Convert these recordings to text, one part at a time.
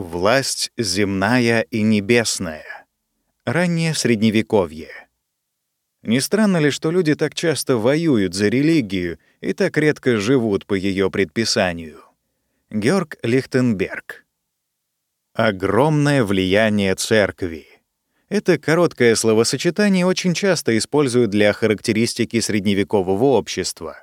Власть земная и небесная. Раннее Средневековье. Не странно ли, что люди так часто воюют за религию и так редко живут по ее предписанию? Георг Лихтенберг. Огромное влияние церкви. Это короткое словосочетание очень часто используют для характеристики средневекового общества.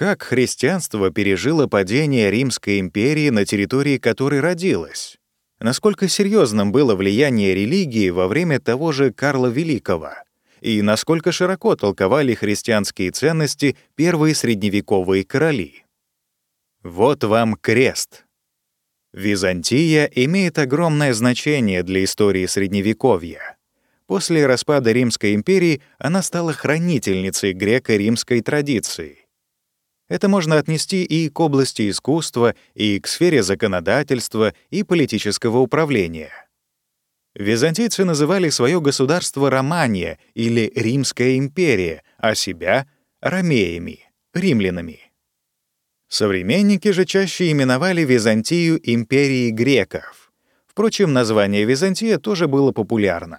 Как христианство пережило падение Римской империи на территории которой родилось? Насколько серьезным было влияние религии во время того же Карла Великого? И насколько широко толковали христианские ценности первые средневековые короли? Вот вам крест. Византия имеет огромное значение для истории Средневековья. После распада Римской империи она стала хранительницей греко-римской традиции. Это можно отнести и к области искусства, и к сфере законодательства и политического управления. Византийцы называли свое государство Романия или Римская империя, а себя — ромеями, римлянами. Современники же чаще именовали Византию империей греков. Впрочем, название Византия тоже было популярно.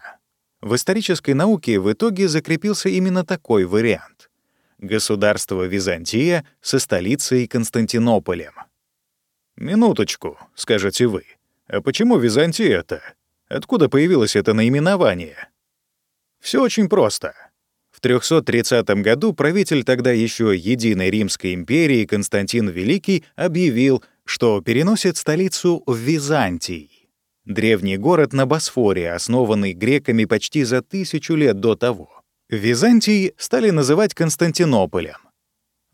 В исторической науке в итоге закрепился именно такой вариант государство Византия со столицей Константинополем. «Минуточку», — скажете вы. «А почему Византия-то? Откуда появилось это наименование?» Все очень просто. В 330 году правитель тогда еще Единой Римской империи Константин Великий объявил, что переносит столицу в Византий. Древний город на Босфоре, основанный греками почти за тысячу лет до того. Византий стали называть Константинополем,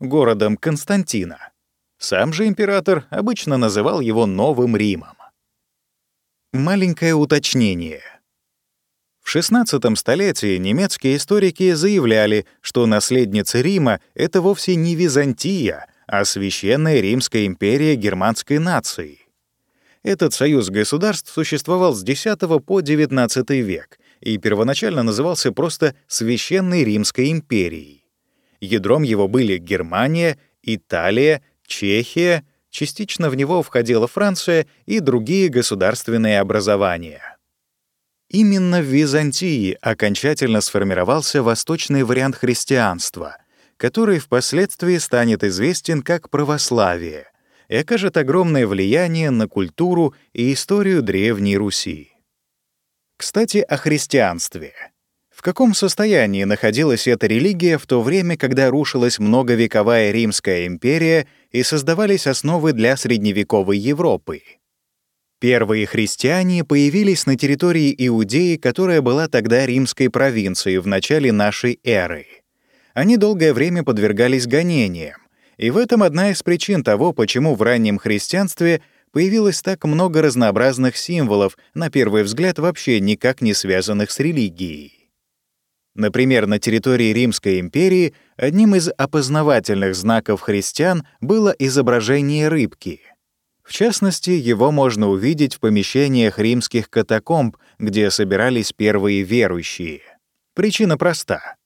городом Константина. Сам же император обычно называл его Новым Римом. Маленькое уточнение. В XVI столетии немецкие историки заявляли, что наследница Рима — это вовсе не Византия, а Священная Римская империя германской нации. Этот союз государств существовал с X по XIX век и первоначально назывался просто Священной Римской империей. Ядром его были Германия, Италия, Чехия, частично в него входила Франция и другие государственные образования. Именно в Византии окончательно сформировался восточный вариант христианства, который впоследствии станет известен как православие и окажет огромное влияние на культуру и историю Древней Руси. Кстати, о христианстве. В каком состоянии находилась эта религия в то время, когда рушилась многовековая Римская империя и создавались основы для средневековой Европы? Первые христиане появились на территории Иудеи, которая была тогда римской провинцией в начале нашей эры. Они долгое время подвергались гонениям, и в этом одна из причин того, почему в раннем христианстве — появилось так много разнообразных символов, на первый взгляд вообще никак не связанных с религией. Например, на территории Римской империи одним из опознавательных знаков христиан было изображение рыбки. В частности, его можно увидеть в помещениях римских катакомб, где собирались первые верующие. Причина проста.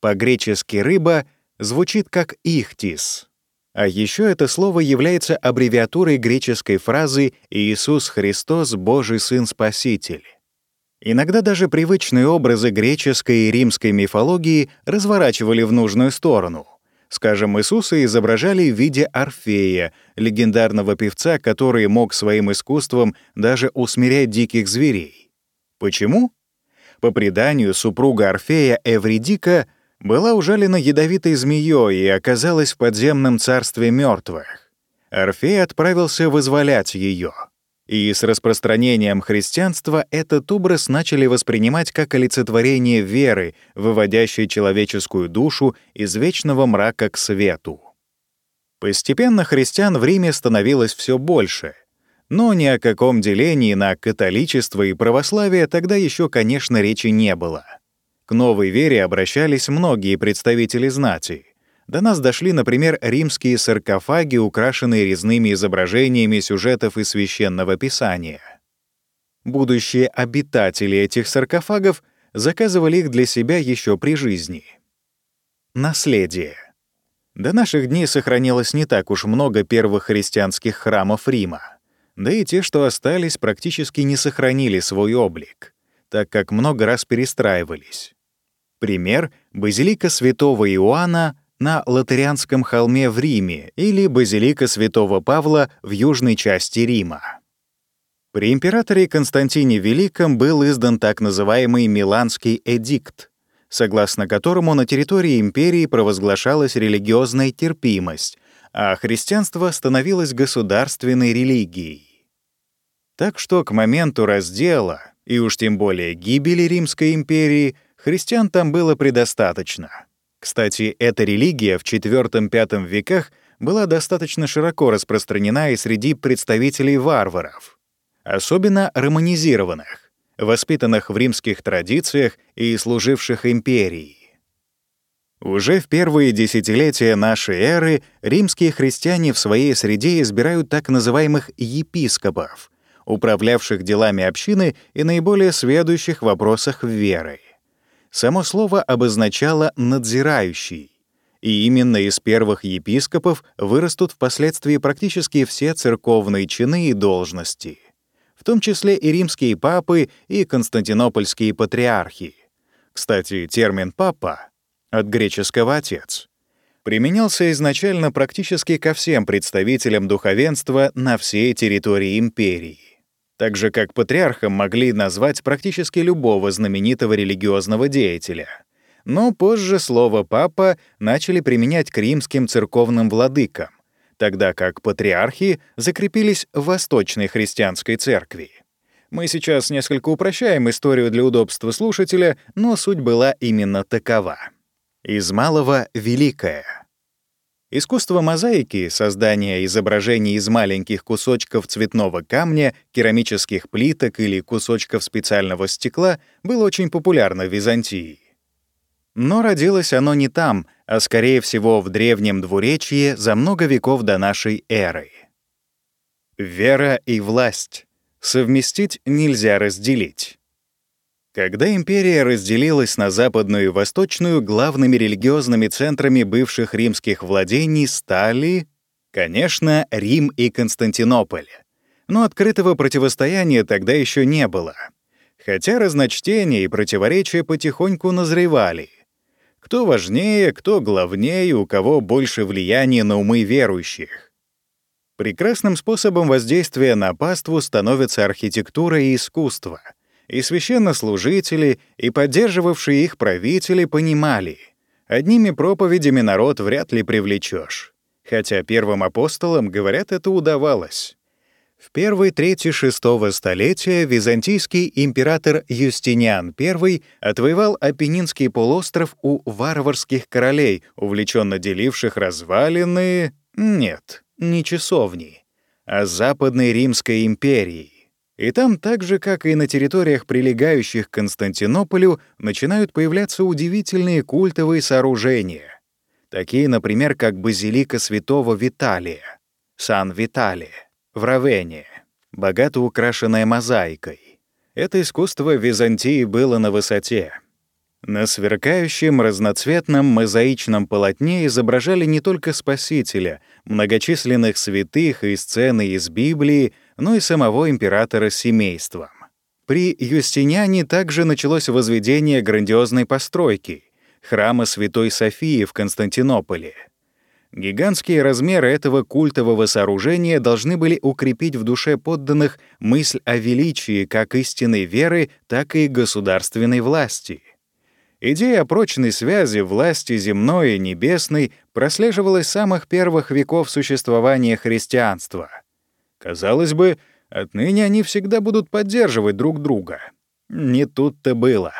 По-гречески «рыба» звучит как «ихтис», а еще это слово является аббревиатурой греческой фразы «Иисус Христос, Божий Сын Спаситель». Иногда даже привычные образы греческой и римской мифологии разворачивали в нужную сторону. Скажем, Иисуса изображали в виде Орфея, легендарного певца, который мог своим искусством даже усмирять диких зверей. Почему? По преданию, супруга Орфея Эвридика — была ужалена ядовитой змеей и оказалась в подземном царстве мертвых. Орфей отправился вызволять ее. И с распространением христианства этот образ начали воспринимать как олицетворение веры, выводящей человеческую душу из вечного мрака к свету. Постепенно христиан в Риме становилось все больше, но ни о каком делении на католичество и православие тогда еще, конечно, речи не было. К новой вере обращались многие представители знати. До нас дошли, например, римские саркофаги, украшенные резными изображениями сюжетов из священного писания. Будущие обитатели этих саркофагов заказывали их для себя еще при жизни. Наследие. До наших дней сохранилось не так уж много первых христианских храмов Рима. да и те, что остались, практически не сохранили свой облик, так как много раз перестраивались. Пример — базилика святого Иоанна на Латерианском холме в Риме или базилика святого Павла в южной части Рима. При императоре Константине Великом был издан так называемый Миланский эдикт, согласно которому на территории империи провозглашалась религиозная терпимость, а христианство становилось государственной религией. Так что к моменту раздела, и уж тем более гибели Римской империи, христиан там было предостаточно. Кстати, эта религия в IV-V веках была достаточно широко распространена и среди представителей варваров, особенно романизированных, воспитанных в римских традициях и служивших империи. Уже в первые десятилетия нашей эры римские христиане в своей среде избирают так называемых епископов, управлявших делами общины и наиболее сведущих в вопросах веры. Само слово обозначало «надзирающий», и именно из первых епископов вырастут впоследствии практически все церковные чины и должности, в том числе и римские папы и константинопольские патриархи. Кстати, термин «папа» от греческого «отец», применялся изначально практически ко всем представителям духовенства на всей территории империи. Так же, как патриархом могли назвать практически любого знаменитого религиозного деятеля. Но позже слово «папа» начали применять к римским церковным владыкам, тогда как патриархи закрепились в Восточной христианской церкви. Мы сейчас несколько упрощаем историю для удобства слушателя, но суть была именно такова. Из малого — великое. Искусство мозаики, создание изображений из маленьких кусочков цветного камня, керамических плиток или кусочков специального стекла, было очень популярно в Византии. Но родилось оно не там, а скорее всего в древнем двуречье за много веков до нашей эры. Вера и власть. Совместить нельзя разделить. Когда империя разделилась на западную и восточную, главными религиозными центрами бывших римских владений стали, конечно, Рим и Константинополь. Но открытого противостояния тогда еще не было. Хотя разночтения и противоречия потихоньку назревали. Кто важнее, кто главнее, у кого больше влияния на умы верующих. Прекрасным способом воздействия на паству становится архитектура и искусство — и священнослужители, и поддерживавшие их правители понимали, одними проповедями народ вряд ли привлечешь. Хотя первым апостолам, говорят, это удавалось. В первой трети шестого столетия византийский император Юстиниан I отвоевал Апеннинский полуостров у варварских королей, увлеченно деливших развалины... Нет, не часовни, а Западной Римской империи. И там, так же, как и на территориях, прилегающих к Константинополю, начинают появляться удивительные культовые сооружения. Такие, например, как базилика святого Виталия, Сан-Виталия, в Равене, богато украшенная мозаикой. Это искусство Византии было на высоте. На сверкающем разноцветном мозаичном полотне изображали не только Спасителя, многочисленных святых и сцены из Библии, но и самого императора семейством. При Юстиниане также началось возведение грандиозной постройки — храма Святой Софии в Константинополе. Гигантские размеры этого культового сооружения должны были укрепить в душе подданных мысль о величии как истинной веры, так и государственной власти. Идея о прочной связи власти земной и небесной прослеживалась с самых первых веков существования христианства — Казалось бы, отныне они всегда будут поддерживать друг друга. Не тут-то было.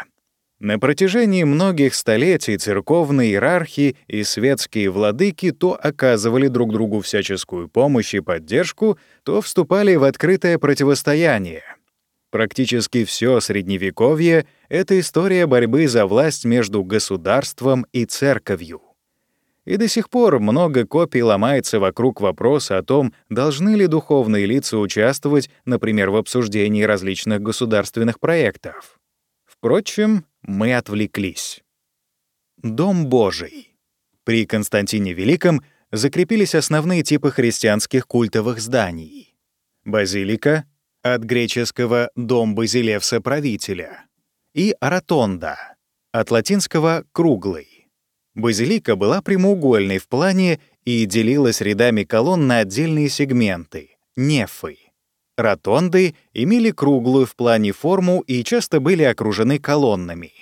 На протяжении многих столетий церковные иерархи и светские владыки то оказывали друг другу всяческую помощь и поддержку, то вступали в открытое противостояние. Практически все Средневековье — это история борьбы за власть между государством и церковью. И до сих пор много копий ломается вокруг вопроса о том, должны ли духовные лица участвовать, например, в обсуждении различных государственных проектов. Впрочем, мы отвлеклись. Дом Божий. При Константине Великом закрепились основные типы христианских культовых зданий. базилика, от греческого «дом Базилевса правителя», и ротонда, от латинского «круглый». Базилика была прямоугольной в плане и делилась рядами колонн на отдельные сегменты — нефы. Ротонды имели круглую в плане форму и часто были окружены колоннами.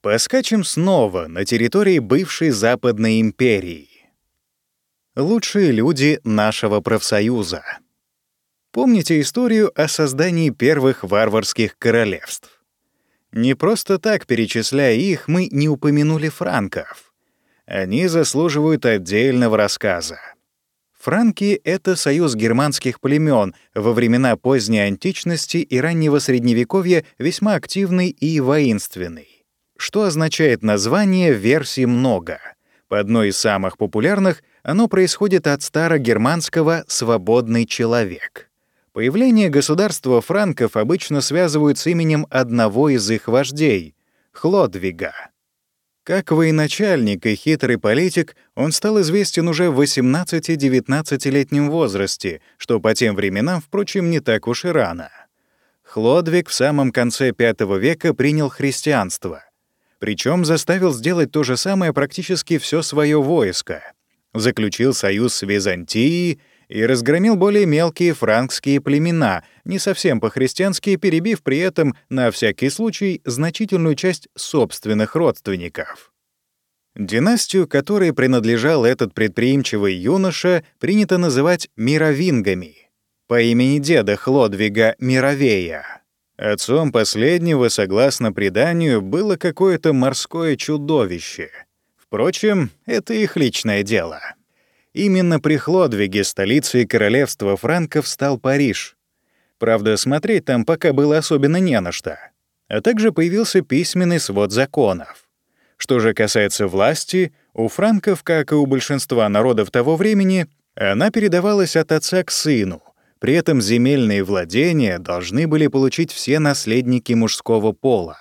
Поскачем снова на территории бывшей Западной империи. Лучшие люди нашего профсоюза. Помните историю о создании первых варварских королевств? Не просто так, перечисляя их, мы не упомянули франков. Они заслуживают отдельного рассказа. Франки — это союз германских племен, во времена поздней античности и раннего Средневековья весьма активный и воинственный. Что означает название версий много. По одной из самых популярных оно происходит от старогерманского «свободный человек». Появление государства франков обычно связывают с именем одного из их вождей — Хлодвига. Как военачальник и хитрый политик, он стал известен уже в 18-19-летнем возрасте, что по тем временам, впрочем, не так уж и рано. Хлодвиг в самом конце V века принял христианство. Причем заставил сделать то же самое практически все свое войско. Заключил союз с Византией — и разгромил более мелкие франкские племена, не совсем по-христиански перебив при этом, на всякий случай, значительную часть собственных родственников. Династию, которой принадлежал этот предприимчивый юноша, принято называть мировингами, по имени деда Хлодвига Мировея. Отцом последнего, согласно преданию, было какое-то морское чудовище. Впрочем, это их личное дело. Именно при Хлодвиге столицей королевства франков стал Париж. Правда, смотреть там пока было особенно не на что. А также появился письменный свод законов. Что же касается власти, у франков, как и у большинства народов того времени, она передавалась от отца к сыну. При этом земельные владения должны были получить все наследники мужского пола.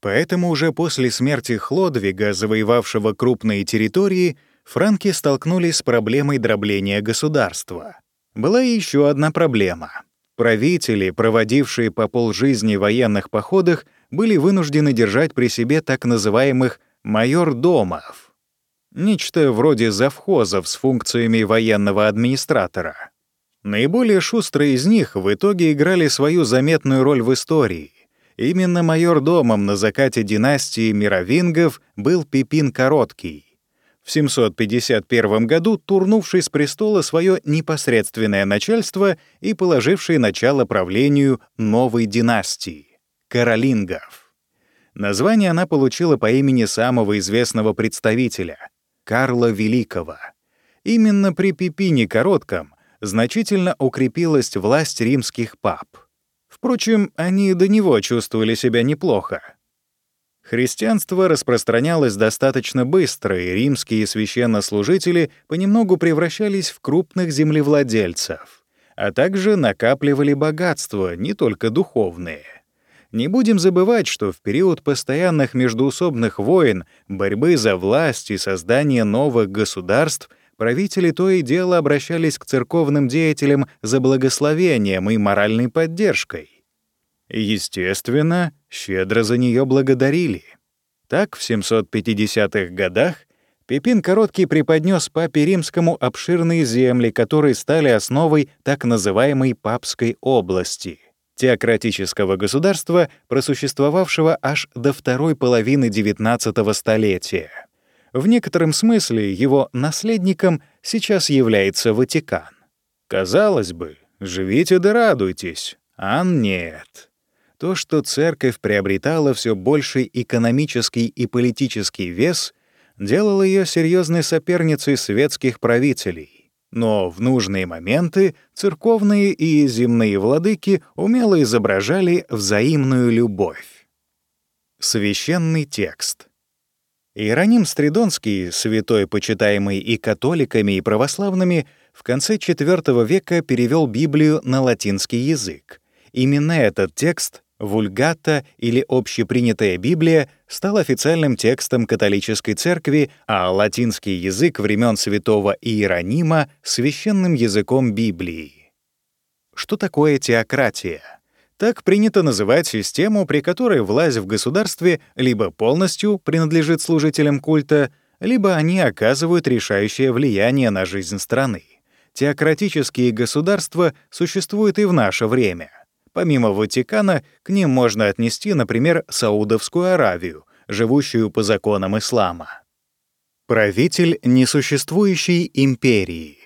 Поэтому уже после смерти Хлодвига, завоевавшего крупные территории, франки столкнулись с проблемой дробления государства. Была еще одна проблема. Правители, проводившие по полжизни в военных походах, были вынуждены держать при себе так называемых майор-домов. Нечто вроде завхозов с функциями военного администратора. Наиболее шустрые из них в итоге играли свою заметную роль в истории. Именно майор-домом на закате династии мировингов был Пипин Короткий в 751 году турнувший с престола свое непосредственное начальство и положивший начало правлению новой династии — Каролингов. Название она получила по имени самого известного представителя — Карла Великого. Именно при Пипине Коротком значительно укрепилась власть римских пап. Впрочем, они до него чувствовали себя неплохо. Христианство распространялось достаточно быстро, и римские священнослужители понемногу превращались в крупных землевладельцев, а также накапливали богатства, не только духовные. Не будем забывать, что в период постоянных междуусобных войн, борьбы за власть и создания новых государств правители то и дело обращались к церковным деятелям за благословением и моральной поддержкой. Естественно, щедро за нее благодарили. Так, в 750-х годах Пипин Короткий преподнес папе римскому обширные земли, которые стали основой так называемой Папской области — теократического государства, просуществовавшего аж до второй половины XIX столетия. В некотором смысле его наследником сейчас является Ватикан. Казалось бы, живите да радуйтесь, а нет. То, что церковь приобретала все больший экономический и политический вес, делало ее серьезной соперницей светских правителей. Но в нужные моменты церковные и земные владыки умело изображали взаимную любовь. Священный текст. Иероним Стридонский, святой, почитаемый и католиками, и православными, в конце IV века перевел Библию на латинский язык. Именно этот текст Вульгата или общепринятая Библия стал официальным текстом католической церкви, а латинский язык времен святого Иеронима — священным языком Библии. что такое теократия. Так принято называть систему, при которой власть в государстве либо полностью принадлежит служителям культа, либо они оказывают решающее влияние на жизнь страны. Теократические государства существуют и в наше время. Помимо Ватикана, к ним можно отнести, например, Саудовскую Аравию, живущую по законам ислама. Правитель несуществующей империи.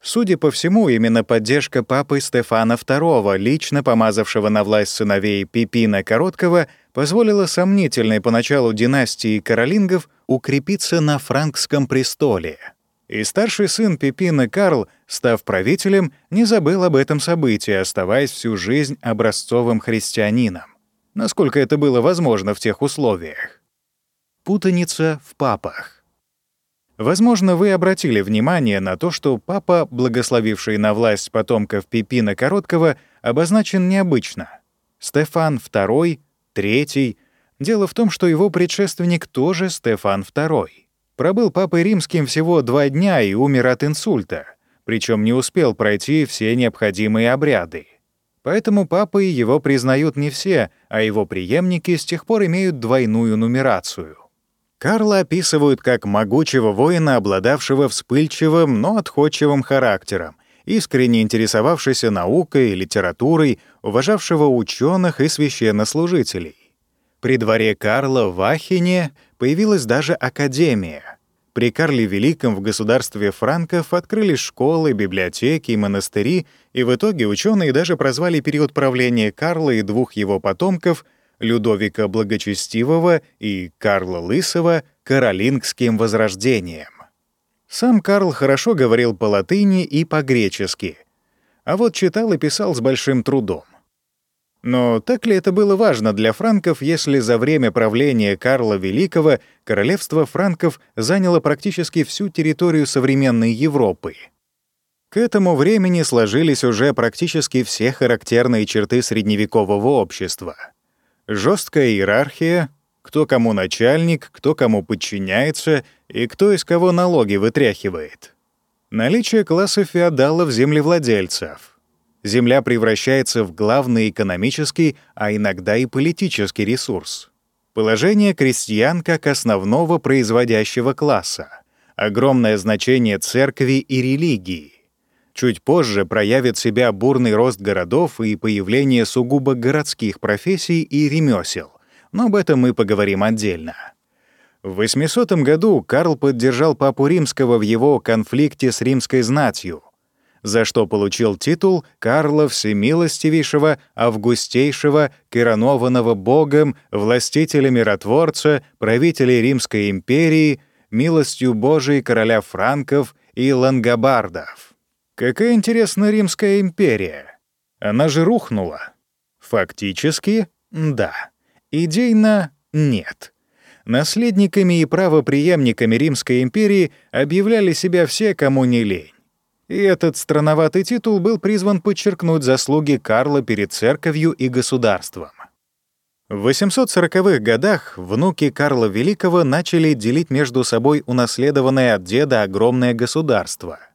Судя по всему, именно поддержка папы Стефана II, лично помазавшего на власть сыновей Пипина Короткого, позволила сомнительной поначалу династии Каролингов укрепиться на франкском престоле. И старший сын Пипина Карл, став правителем, не забыл об этом событии, оставаясь всю жизнь образцовым христианином. Насколько это было возможно в тех условиях. Путаница в папах. Возможно, вы обратили внимание на то, что папа, благословивший на власть потомков Пипина Короткого, обозначен необычно. Стефан II, III. Дело в том, что его предшественник тоже Стефан II. Пробыл папой римским всего два дня и умер от инсульта, причем не успел пройти все необходимые обряды. Поэтому папой его признают не все, а его преемники с тех пор имеют двойную нумерацию. Карла описывают как могучего воина, обладавшего вспыльчивым, но отходчивым характером, искренне интересовавшийся наукой и литературой, уважавшего ученых и священнослужителей. При дворе Карла в Ахине появилась даже академия. При Карле Великом в государстве франков открылись школы, библиотеки монастыри, и в итоге ученые даже прозвали период правления Карла и двух его потомков — Людовика Благочестивого и Карла Лысого каролингским возрождением. Сам Карл хорошо говорил по-латыни и по-гречески, а вот читал и писал с большим трудом. Но так ли это было важно для франков, если за время правления Карла Великого королевство франков заняло практически всю территорию современной Европы? К этому времени сложились уже практически все характерные черты средневекового общества — Жесткая иерархия, кто кому начальник, кто кому подчиняется и кто из кого налоги вытряхивает. Наличие класса феодалов-землевладельцев. Земля превращается в главный экономический, а иногда и политический ресурс. Положение крестьян как основного производящего класса. Огромное значение церкви и религии. Чуть позже проявит себя бурный рост городов и появление сугубо городских профессий и ремесел, но об этом мы поговорим отдельно. В 800 году Карл поддержал папу римского в его конфликте с римской знатью, за что получил титул Карла Всемилостивейшего, Августейшего, коронованного Богом, властителя-миротворца, правителя Римской империи, милостью Божией короля франков и лангобардов. Какая интересная Римская империя. Она же рухнула. Фактически — да. Идейно — нет. Наследниками и правопреемниками Римской империи объявляли себя все, кому не лень. И этот странноватый титул был призван подчеркнуть заслуги Карла перед церковью и государством. В 840-х годах внуки Карла Великого начали делить между собой унаследованное от деда огромное государство —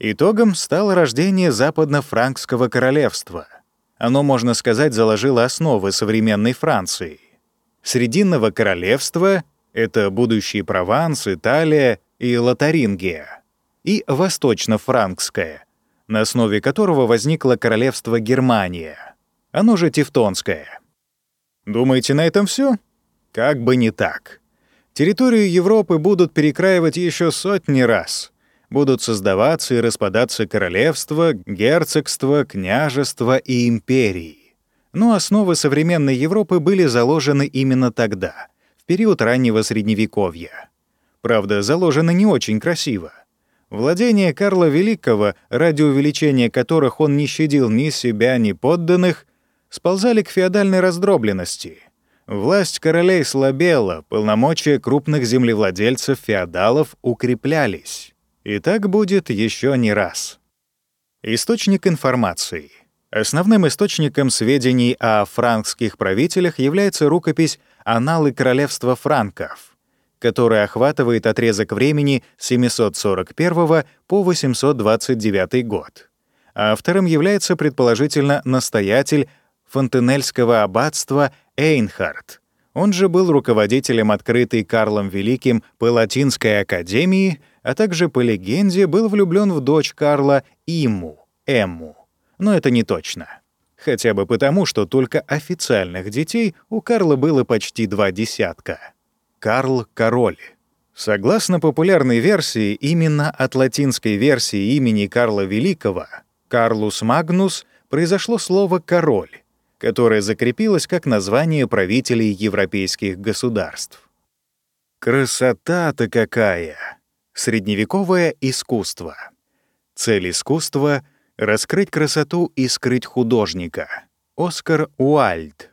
Итогом стало рождение Западно-Франкского королевства. Оно, можно сказать, заложило основы современной Франции. Срединного королевства — это будущий Прованс, Италия и Лотарингия, и Восточно-Франкское, на основе которого возникло королевство Германия, оно же Тевтонское. Думаете, на этом все? Как бы не так. Территорию Европы будут перекраивать еще сотни раз — будут создаваться и распадаться королевства, герцогства, княжества и империи. Но основы современной Европы были заложены именно тогда, в период раннего Средневековья. Правда, заложены не очень красиво. Владения Карла Великого, ради увеличения которых он не щадил ни себя, ни подданных, сползали к феодальной раздробленности. Власть королей слабела, полномочия крупных землевладельцев-феодалов укреплялись. И так будет еще не раз. Источник информации. Основным источником сведений о франкских правителях является рукопись «Аналы королевства франков», которая охватывает отрезок времени с 741 по 829 год. Автором является предположительно настоятель фонтенельского аббатства Эйнхард. Он же был руководителем открытой Карлом Великим Палатинской академии, а также, по легенде, был влюблен в дочь Карла Иму, Эмму. Но это не точно. Хотя бы потому, что только официальных детей у Карла было почти два десятка. Карл — король. Согласно популярной версии, именно от латинской версии имени Карла Великого, Карлус Магнус, произошло слово «король», которое закрепилось как название правителей европейских государств. Красота-то какая! Средневековое искусство. Цель искусства — раскрыть красоту и скрыть художника. Оскар Уальд.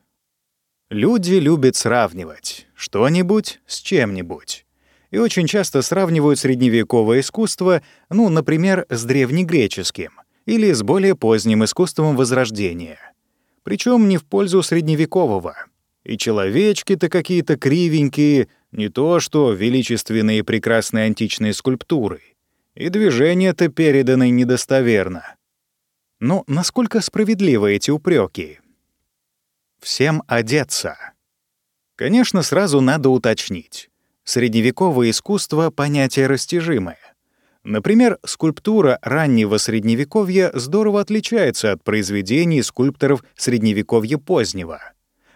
Люди любят сравнивать что-нибудь с чем-нибудь. И очень часто сравнивают средневековое искусство, ну, например, с древнегреческим или с более поздним искусством Возрождения. Причем не в пользу средневекового. И человечки-то какие-то кривенькие, не то что величественные прекрасные античные скульптуры. И движения-то переданы недостоверно. Но насколько справедливы эти упреки? Всем одеться. Конечно, сразу надо уточнить. Средневековое искусство — понятие растяжимое. Например, скульптура раннего Средневековья здорово отличается от произведений скульпторов Средневековья позднего,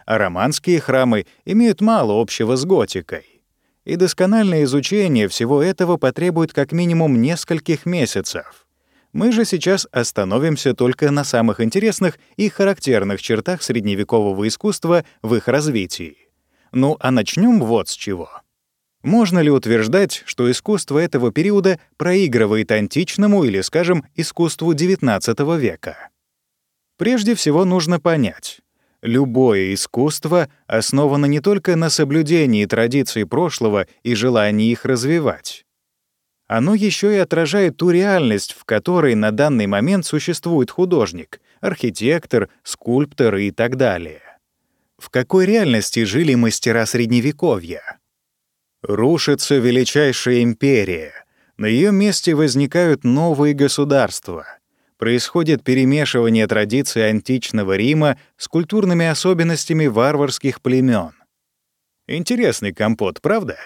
а романские храмы имеют мало общего с готикой. И доскональное изучение всего этого потребует как минимум нескольких месяцев. Мы же сейчас остановимся только на самых интересных и характерных чертах средневекового искусства в их развитии. Ну а начнем вот с чего. Можно ли утверждать, что искусство этого периода проигрывает античному или, скажем, искусству XIX века? Прежде всего нужно понять, любое искусство основано не только на соблюдении традиций прошлого и желании их развивать, оно еще и отражает ту реальность, в которой на данный момент существует художник, архитектор, скульптор и так далее. В какой реальности жили мастера Средневековья? Рушится величайшая империя. На ее месте возникают новые государства. Происходит перемешивание традиций античного Рима с культурными особенностями варварских племен. Интересный компот, правда?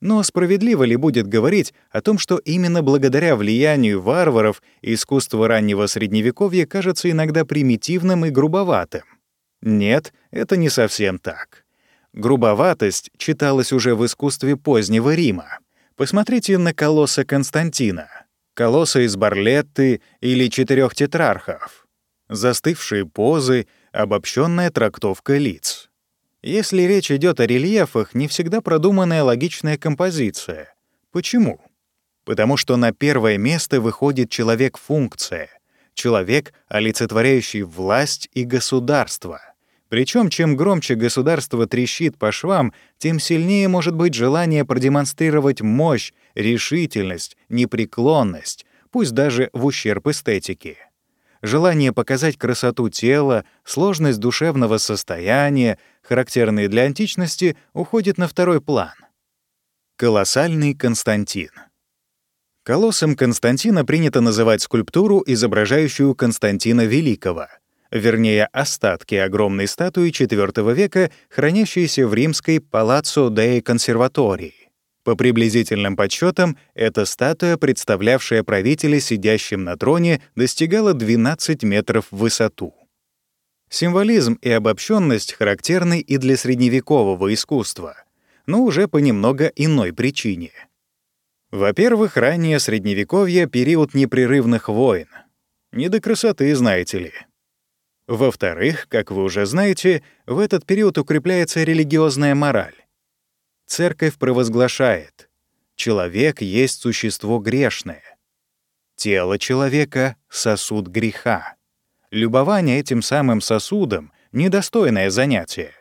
Но справедливо ли будет говорить о том, что именно благодаря влиянию варваров искусство раннего Средневековья кажется иногда примитивным и грубоватым? Нет, это не совсем так. Грубоватость читалась уже в искусстве позднего Рима. Посмотрите на колосса Константина, колосса из Барлетты или четырех тетрархов. Застывшие позы, обобщенная трактовка лиц. Если речь идет о рельефах, не всегда продуманная логичная композиция. Почему? Потому что на первое место выходит человек-функция, человек, олицетворяющий власть и государство. Причем чем громче государство трещит по швам, тем сильнее может быть желание продемонстрировать мощь, решительность, непреклонность, пусть даже в ущерб эстетике желание показать красоту тела, сложность душевного состояния, характерные для античности, уходит на второй план. Колоссальный Константин. Колоссом Константина принято называть скульптуру, изображающую Константина Великого, вернее, остатки огромной статуи IV века, хранящиеся в римской Палаццо деи Консерватории. По приблизительным подсчетам, эта статуя, представлявшая правителя сидящим на троне, достигала 12 метров в высоту. Символизм и обобщенность характерны и для средневекового искусства, но уже по немного иной причине. Во-первых, раннее средневековье — период непрерывных войн. Не до красоты, знаете ли. Во-вторых, как вы уже знаете, в этот период укрепляется религиозная мораль. Церковь провозглашает, человек есть существо грешное. Тело человека — сосуд греха. Любование этим самым сосудом — недостойное занятие.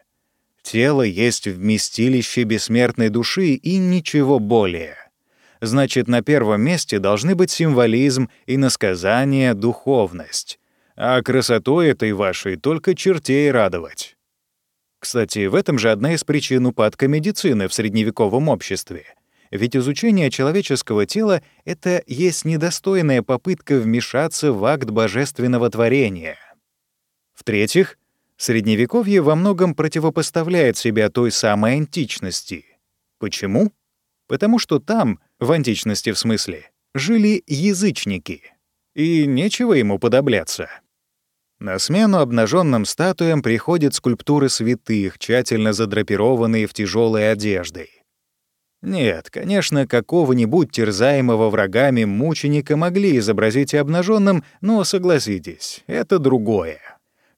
Тело есть вместилище бессмертной души и ничего более. Значит, на первом месте должны быть символизм и насказание, духовность. А красотой этой вашей только чертей радовать. Кстати, в этом же одна из причин упадка медицины в средневековом обществе. ведь изучение человеческого тела — это есть недостойная попытка вмешаться в акт божественного творения. В-третьих, Средневековье во многом противопоставляет себя той самой античности. Почему? Потому что там, в античности в смысле, жили язычники. И нечего ему подобляться. На смену обнаженным статуям приходят скульптуры святых, тщательно задрапированные в тяжелой одеждой. Нет, конечно, какого-нибудь терзаемого врагами мученика могли изобразить и обнаженным, но согласитесь, это другое.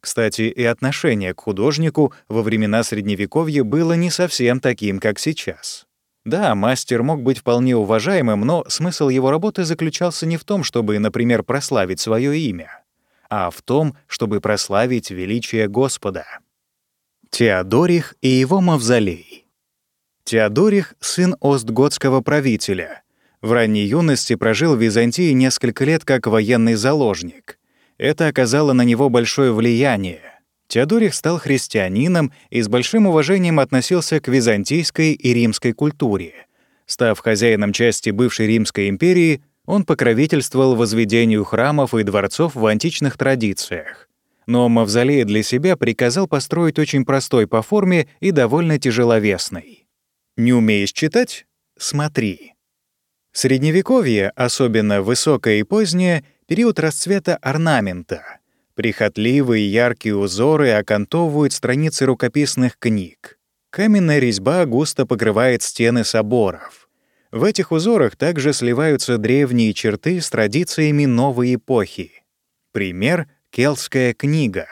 Кстати, и отношение к художнику во времена Средневековья было не совсем таким, как сейчас. Да, мастер мог быть вполне уважаемым, но смысл его работы заключался не в том, чтобы, например, прославить свое имя, а в том, чтобы прославить величие Господа. Теодорих и его мавзолей. Теодорих — сын остготского правителя. В ранней юности прожил в Византии несколько лет как военный заложник. Это оказало на него большое влияние. Теодорих стал христианином и с большим уважением относился к византийской и римской культуре. Став хозяином части бывшей Римской империи, он покровительствовал возведению храмов и дворцов в античных традициях. Но мавзолей для себя приказал построить очень простой по форме и довольно тяжеловесный. Не умеешь читать? Смотри. Средневековье, особенно высокое и позднее, период расцвета орнамента. Прихотливые яркие узоры окантовывают страницы рукописных книг. Каменная резьба густо покрывает стены соборов. В этих узорах также сливаются древние черты с традициями новой эпохи. Пример — Келтская книга.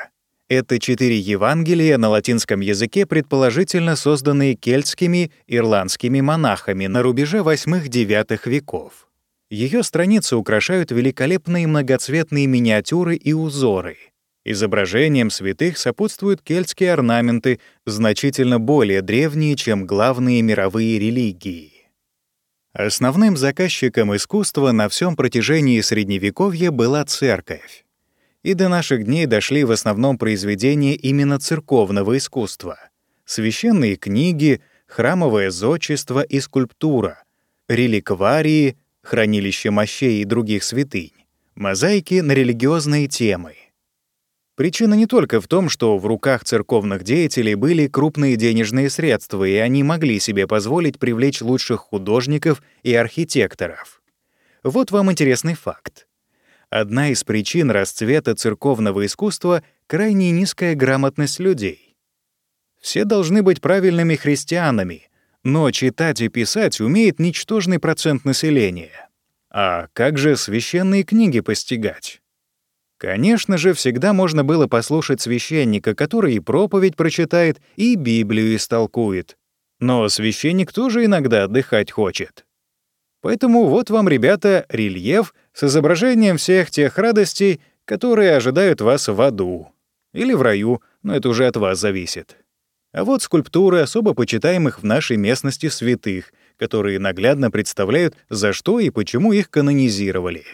Это четыре Евангелия на латинском языке, предположительно созданные кельтскими ирландскими монахами на рубеже 8-9 веков. Ее страницы украшают великолепные многоцветные миниатюры и узоры. Изображениям святых сопутствуют кельтские орнаменты, значительно более древние, чем главные мировые религии. Основным заказчиком искусства на всем протяжении Средневековья была церковь. И до наших дней дошли в основном произведения именно церковного искусства. Священные книги, храмовое зодчество и скульптура, реликварии — хранилище мощей и других святынь, мозаики на религиозные темы. Причина не только в том, что в руках церковных деятелей были крупные денежные средства, и они могли себе позволить привлечь лучших художников и архитекторов. Вот вам интересный факт. Одна из причин расцвета церковного искусства — крайне низкая грамотность людей. Все должны быть правильными христианами, но читать и писать умеет ничтожный процент населения. А как же священные книги постигать? Конечно же, всегда можно было послушать священника, который и проповедь прочитает, и Библию истолкует. Но священник тоже иногда отдыхать хочет. Поэтому вот вам, ребята, рельеф с изображением всех тех радостей, которые ожидают вас в аду. Или в раю, но это уже от вас зависит. А вот скульптуры особо почитаемых в нашей местности святых, которые наглядно представляют, за что и почему их канонизировали.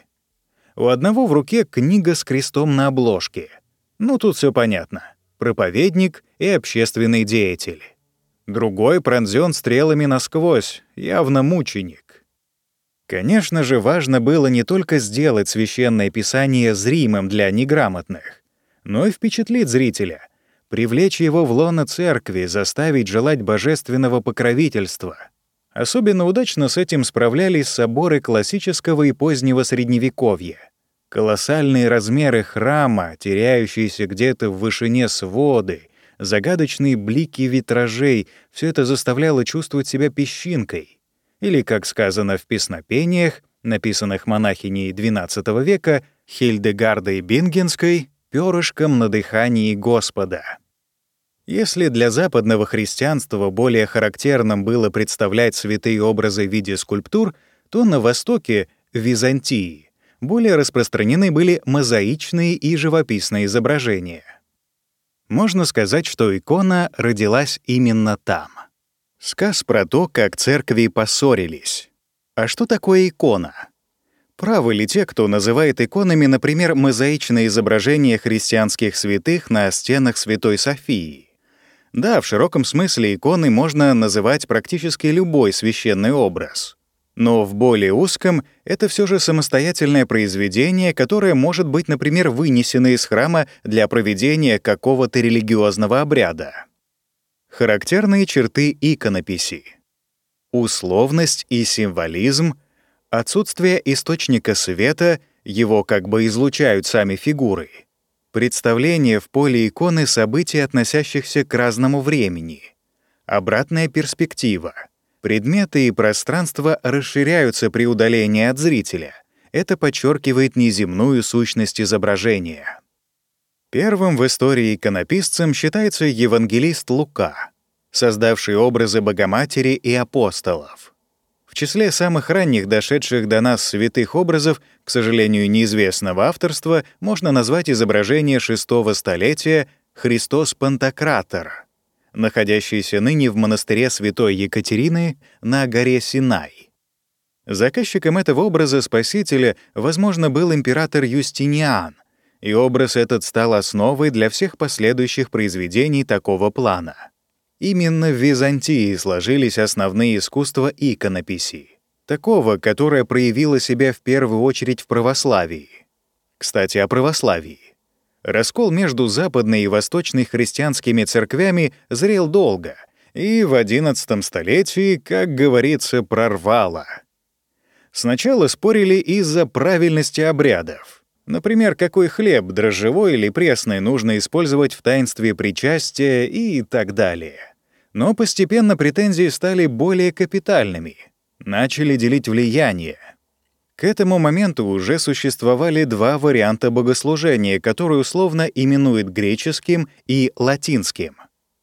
У одного в руке книга с крестом на обложке. Ну, тут все понятно. Проповедник и общественный деятель. Другой пронзен стрелами насквозь, явно мученик. Конечно же, важно было не только сделать священное писание зримым для неграмотных, но и впечатлить зрителя — привлечь его в лоно церкви, заставить желать божественного покровительства. Особенно удачно с этим справлялись соборы классического и позднего Средневековья. Колоссальные размеры храма, теряющиеся где-то в вышине своды, загадочные блики витражей — все это заставляло чувствовать себя песчинкой. Или, как сказано в песнопениях, написанных монахиней XII века Хильдегардой Бингенской, перышком на дыхании Господа. Если для западного христианства более характерным было представлять святые образы в виде скульптур, то на Востоке, в Византии, более распространены были мозаичные и живописные изображения. Можно сказать, что икона родилась именно там. Сказ про то, как церкви поссорились. А что такое икона? Правы ли те, кто называет иконами, например, мозаичные изображения христианских святых на стенах Святой Софии? Да, в широком смысле иконы можно называть практически любой священный образ. Но в более узком это все же самостоятельное произведение, которое может быть, например, вынесено из храма для проведения какого-то религиозного обряда. Характерные черты иконописи. Условность и символизм, отсутствие источника света, его как бы излучают сами фигуры — Представление в поле иконы событий, относящихся к разному времени. Обратная перспектива. Предметы и пространство расширяются при удалении от зрителя. Это подчеркивает неземную сущность изображения. Первым в истории иконописцем считается евангелист Лука, создавший образы Богоматери и апостолов. В числе самых ранних дошедших до нас святых образов, к сожалению, неизвестного авторства, можно назвать изображение шестого столетия «Христос Пантократор», находящийся ныне в монастыре святой Екатерины на горе Синай. Заказчиком этого образа Спасителя, возможно, был император Юстиниан, и образ этот стал основой для всех последующих произведений такого плана — Именно в Византии сложились основные искусства иконописи, такого, которое проявило себя в первую очередь в православии. Кстати, о православии. Раскол между западной и восточной христианскими церквями зрел долго, и в XI столетии, как говорится, прорвало. Сначала спорили из-за правильности обрядов. Например, какой хлеб, дрожжевой или пресный, нужно использовать в таинстве причастия и так далее. Но постепенно претензии стали более капитальными. Начали делить влияние. К этому моменту уже существовали два варианта богослужения, которые условно именуют греческим и латинским.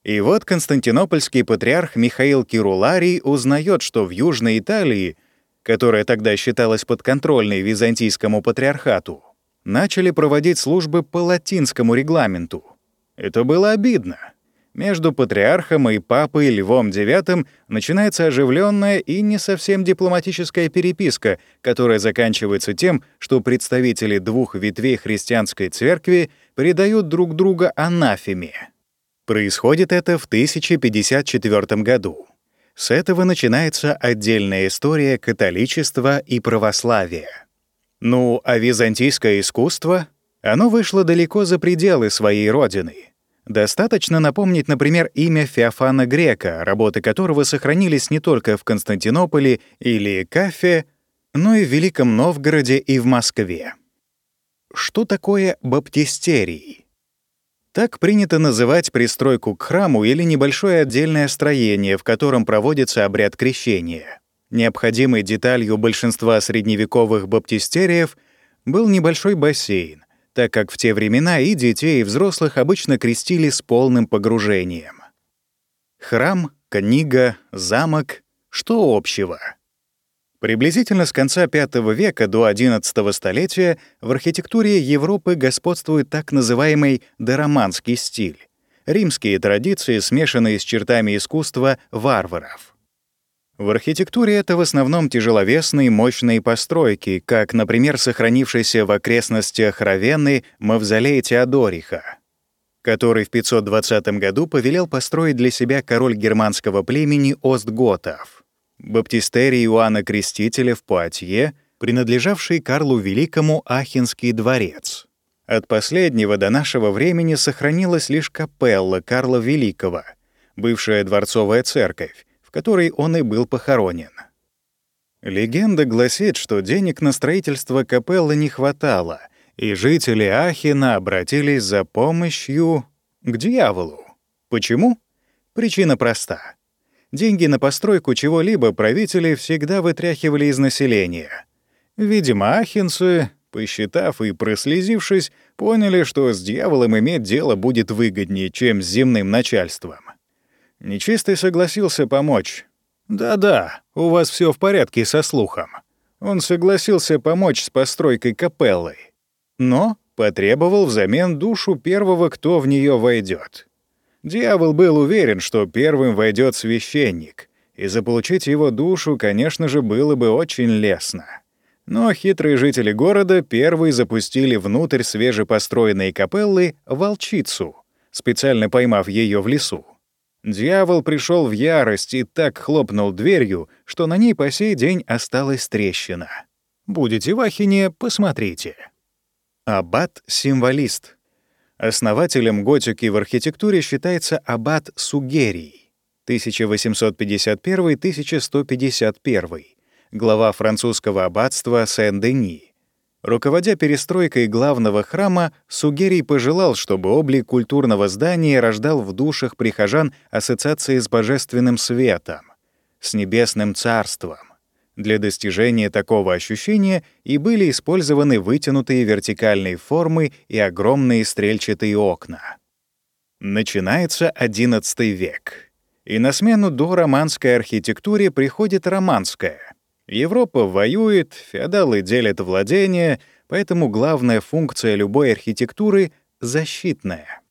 И вот константинопольский патриарх Михаил Кируларий узнает, что в Южной Италии, которая тогда считалась подконтрольной византийскому патриархату, начали проводить службы по латинскому регламенту. Это было обидно. Между патриархом и папой Львом IX начинается оживленная и не совсем дипломатическая переписка, которая заканчивается тем, что представители двух ветвей христианской церкви предают друг друга анафеме. Происходит это в 1054 году. С этого начинается отдельная история католичества и православия. Ну, а византийское искусство? Оно вышло далеко за пределы своей родины — Достаточно напомнить, например, имя Феофана Грека, работы которого сохранились не только в Константинополе или Кафе, но и в Великом Новгороде и в Москве. Что такое баптистерий? Так принято называть пристройку к храму или небольшое отдельное строение, в котором проводится обряд крещения. Необходимой деталью большинства средневековых баптистериев был небольшой бассейн, так как в те времена и детей, и взрослых обычно крестили с полным погружением. Храм, книга, замок — что общего? Приблизительно с конца V века до XI столетия в архитектуре Европы господствует так называемый дороманский стиль — римские традиции, смешанные с чертами искусства варваров. В архитектуре это в основном тяжеловесные мощные постройки, как, например, сохранившийся в окрестностях Равенны мавзолей Теодориха, который в 520 году повелел построить для себя король германского племени Остготов. Баптистерий Иоанна Крестителя в Пуатье, принадлежавший Карлу Великому Ахинский дворец. От последнего до нашего времени сохранилась лишь капелла Карла Великого, бывшая дворцовая церковь, в которой он и был похоронен. Легенда гласит, что денег на строительство капеллы не хватало, и жители Ахина обратились за помощью к дьяволу. Почему? Причина проста. Деньги на постройку чего-либо правители всегда вытряхивали из населения. Видимо, ахинцы, посчитав и прослезившись, поняли, что с дьяволом иметь дело будет выгоднее, чем с земным начальством. Нечистый согласился помочь. «Да-да, у вас все в порядке со слухом». Он согласился помочь с постройкой капеллы, но потребовал взамен душу первого, кто в нее войдет. Дьявол был уверен, что первым войдет священник, и заполучить его душу, конечно же, было бы очень лестно. Но хитрые жители города первые запустили внутрь свежепостроенной капеллы волчицу, специально поймав ее в лесу. Дьявол пришел в ярость и так хлопнул дверью, что на ней по сей день осталась трещина. Будете в Ахине, посмотрите. Аббат-символист. Основателем готики в архитектуре считается аббат Сугерий, 1851-1151, глава французского аббатства Сен-Дени. Руководя перестройкой главного храма, Сугерий пожелал, чтобы облик культурного здания рождал в душах прихожан ассоциации с божественным светом, с небесным царством. Для достижения такого ощущения и были использованы вытянутые вертикальные формы и огромные стрельчатые окна. Начинается XI век, и на смену до романской архитектуре приходит романская — Европа воюет, феодалы делят владения, поэтому главная функция любой архитектуры — защитная.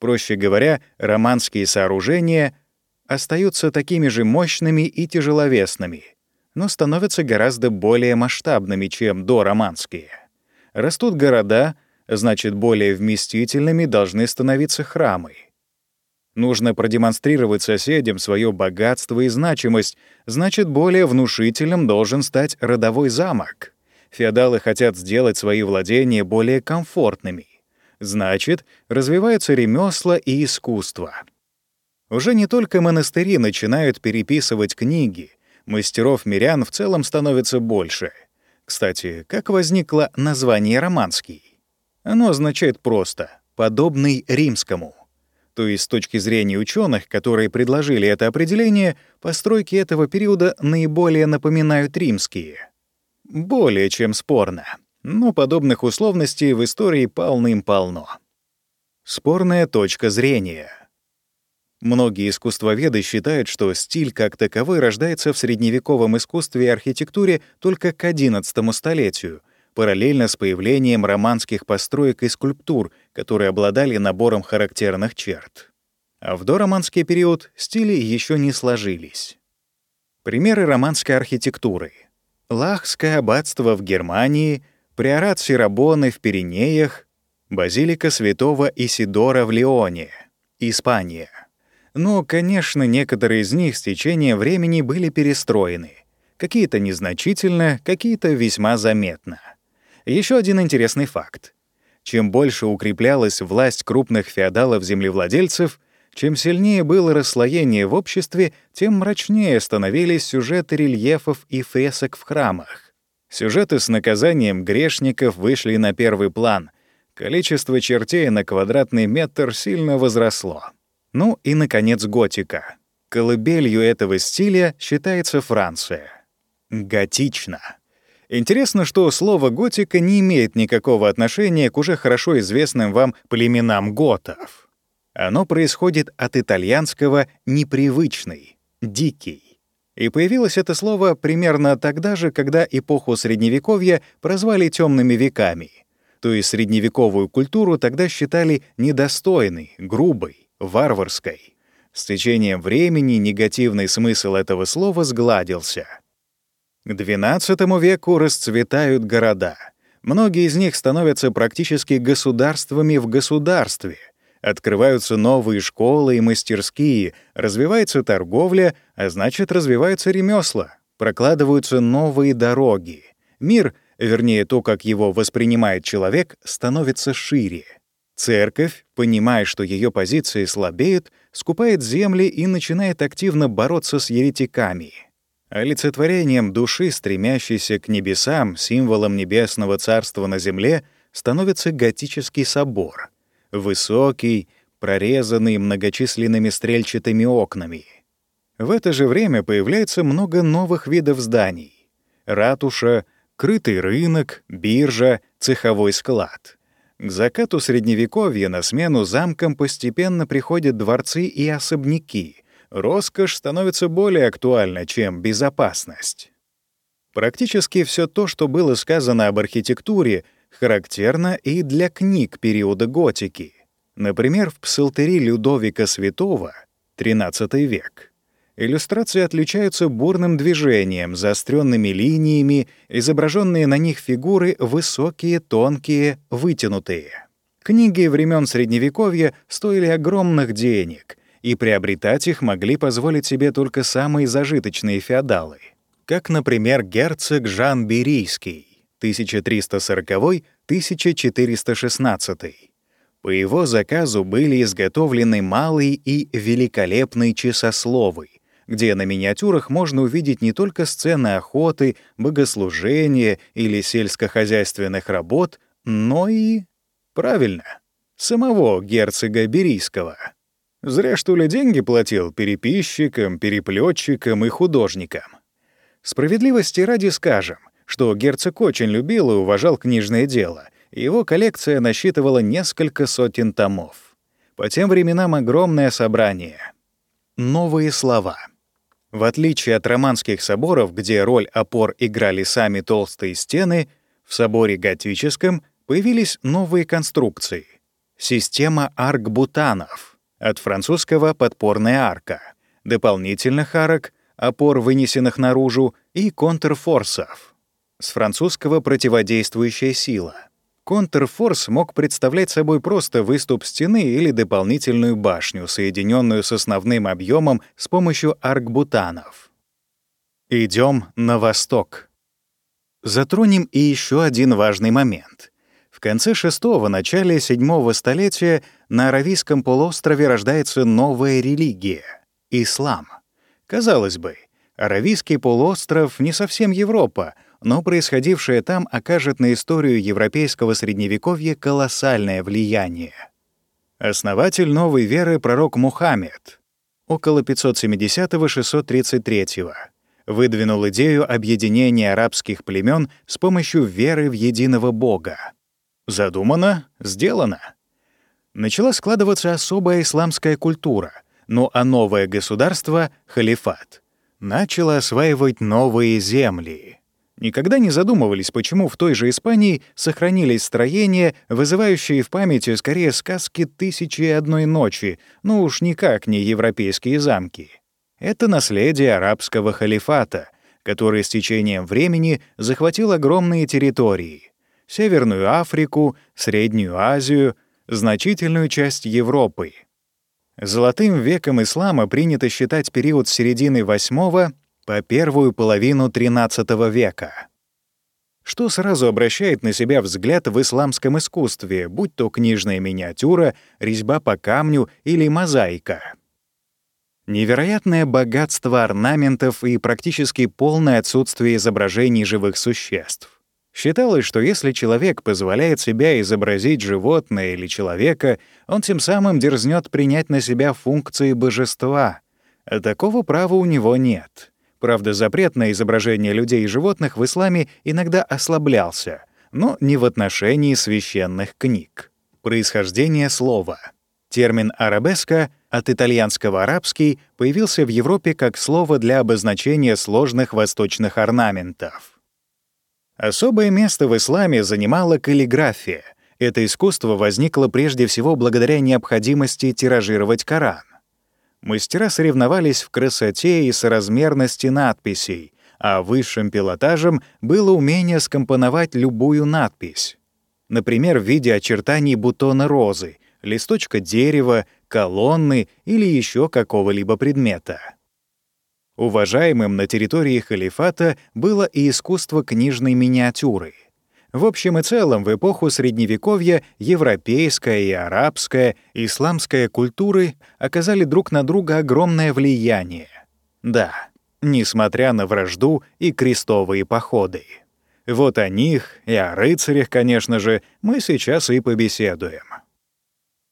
Проще говоря, романские сооружения остаются такими же мощными и тяжеловесными, но становятся гораздо более масштабными, чем дороманские. Растут города, значит, более вместительными должны становиться храмы. Нужно продемонстрировать соседям свое богатство и значимость, значит, более внушительным должен стать родовой замок. Феодалы хотят сделать свои владения более комфортными. Значит, развиваются ремесла и искусство. Уже не только монастыри начинают переписывать книги, мастеров-мирян в целом становится больше. Кстати, как возникло название «романский»? Оно означает просто «подобный римскому». То есть с точки зрения ученых, которые предложили это определение, постройки этого периода наиболее напоминают римские. Более чем спорно. Но подобных условностей в истории полным-полно. Спорная точка зрения. Многие искусствоведы считают, что стиль как таковой рождается в средневековом искусстве и архитектуре только к XI столетию, параллельно с появлением романских построек и скульптур, которые обладали набором характерных черт. А в дороманский период стили еще не сложились. Примеры романской архитектуры. Лахское аббатство в Германии, приорат Сирабоны в Пиренеях, базилика святого Исидора в Лионе, Испания. Но, конечно, некоторые из них с течением времени были перестроены. Какие-то незначительно, какие-то весьма заметно. Еще один интересный факт. Чем больше укреплялась власть крупных феодалов-землевладельцев, чем сильнее было расслоение в обществе, тем мрачнее становились сюжеты рельефов и фресок в храмах. Сюжеты с наказанием грешников вышли на первый план. Количество чертей на квадратный метр сильно возросло. Ну и, наконец, готика. Колыбелью этого стиля считается Франция. Готично. Интересно, что слово «готика» не имеет никакого отношения к уже хорошо известным вам племенам готов. Оно происходит от итальянского «непривычный», «дикий». И появилось это слово примерно тогда же, когда эпоху Средневековья прозвали темными веками. То есть средневековую культуру тогда считали недостойной, грубой, варварской. С течением времени негативный смысл этого слова сгладился — к XII веку расцветают города. Многие из них становятся практически государствами в государстве. Открываются новые школы и мастерские, развивается торговля, а значит, развиваются ремесла, прокладываются новые дороги. Мир, вернее, то, как его воспринимает человек, становится шире. Церковь, понимая, что ее позиции слабеют, скупает земли и начинает активно бороться с еретиками — Олицетворением души, стремящейся к небесам, символом небесного царства на земле, становится готический собор. Высокий, прорезанный многочисленными стрельчатыми окнами. В это же время появляется много новых видов зданий. Ратуша, крытый рынок, биржа, цеховой склад. К закату Средневековья на смену замкам постепенно приходят дворцы и особняки — роскошь становится более актуальна, чем безопасность. Практически все то, что было сказано об архитектуре, характерно и для книг периода готики. Например, в псалтыри Людовика Святого, XIII век, иллюстрации отличаются бурным движением, заостренными линиями, изображенные на них фигуры высокие, тонкие, вытянутые. Книги времен Средневековья стоили огромных денег, и приобретать их могли позволить себе только самые зажиточные феодалы, как, например, герцог Жан Берийский 1340-1416. По его заказу были изготовлены малый и великолепный часословы, где на миниатюрах можно увидеть не только сцены охоты, богослужения или сельскохозяйственных работ, но и, правильно, самого герцога Берийского. Зря, что ли, деньги платил переписчикам, переплетчикам и художникам. Справедливости ради скажем, что герцог очень любил и уважал книжное дело, его коллекция насчитывала несколько сотен томов. По тем временам огромное собрание. Новые слова — в отличие от романских соборов, где роль опор играли сами толстые стены, в соборе готическом появились новые конструкции. Система арк-бутанов, от французского «подпорная арка», дополнительных арок, опор, вынесенных наружу, и контрфорсов, с французского «противодействующая сила». Контрфорс мог представлять собой просто выступ стены или дополнительную башню, соединенную с основным объемом с помощью аркбутанов. Идем на восток. Затронем и еще один важный момент. В конце шестого, начале седьмого столетия на Аравийском полуострове рождается новая религия — ислам. Казалось бы, Аравийский полуостров не совсем Европа — но происходившее там окажет на историю европейского средневековья колоссальное влияние. Основатель новой веры пророк Мухаммед около 570-633 выдвинул идею объединения арабских племен с помощью веры в единого Бога. Задумано — сделано. Начала складываться особая исламская культура, ну а новое государство — халифат — начало осваивать новые земли. Никогда не задумывались, почему в той же Испании сохранились строения, вызывающие в памяти скорее сказки «Тысячи и одной ночи», ну уж никак не европейские замки. Это наследие арабского халифата, который с течением времени захватил огромные территории — Северную Африку, Среднюю Азию, значительную часть Европы. Золотым веком ислама принято считать период с середины VIII по первую половину XIII века. Что сразу обращает на себя взгляд в исламском искусстве, будь то книжная миниатюра, резьба по камню или мозаика. Невероятное богатство орнаментов и практически полное отсутствие изображений живых существ. Считалось, что если человек позволяет себя изобразить животное или человека, он тем самым дерзнет принять на себя функции божества. А такого права у него нет. Правда, запрет на изображение людей и животных в исламе иногда ослаблялся, но не в отношении священных книг. Происхождение слова. Термин «арабеска» от итальянского «арабский» появился в Европе как слово для обозначения сложных восточных орнаментов. Особое место в исламе занимала каллиграфия. Это искусство возникло прежде всего благодаря необходимости тиражировать Коран. Мастера соревновались в красоте и соразмерности надписей, а высшим пилотажем было умение скомпоновать любую надпись. Например, в виде очертаний бутона розы, листочка дерева, колонны или еще какого-либо предмета. Уважаемым на территории халифата было и искусство книжной миниатюры — в общем и целом, в эпоху Средневековья европейская и арабская, исламская культуры оказали друг на друга огромное влияние. Да, несмотря на вражду и крестовые походы. Вот о них и о рыцарях, конечно же, мы сейчас и побеседуем.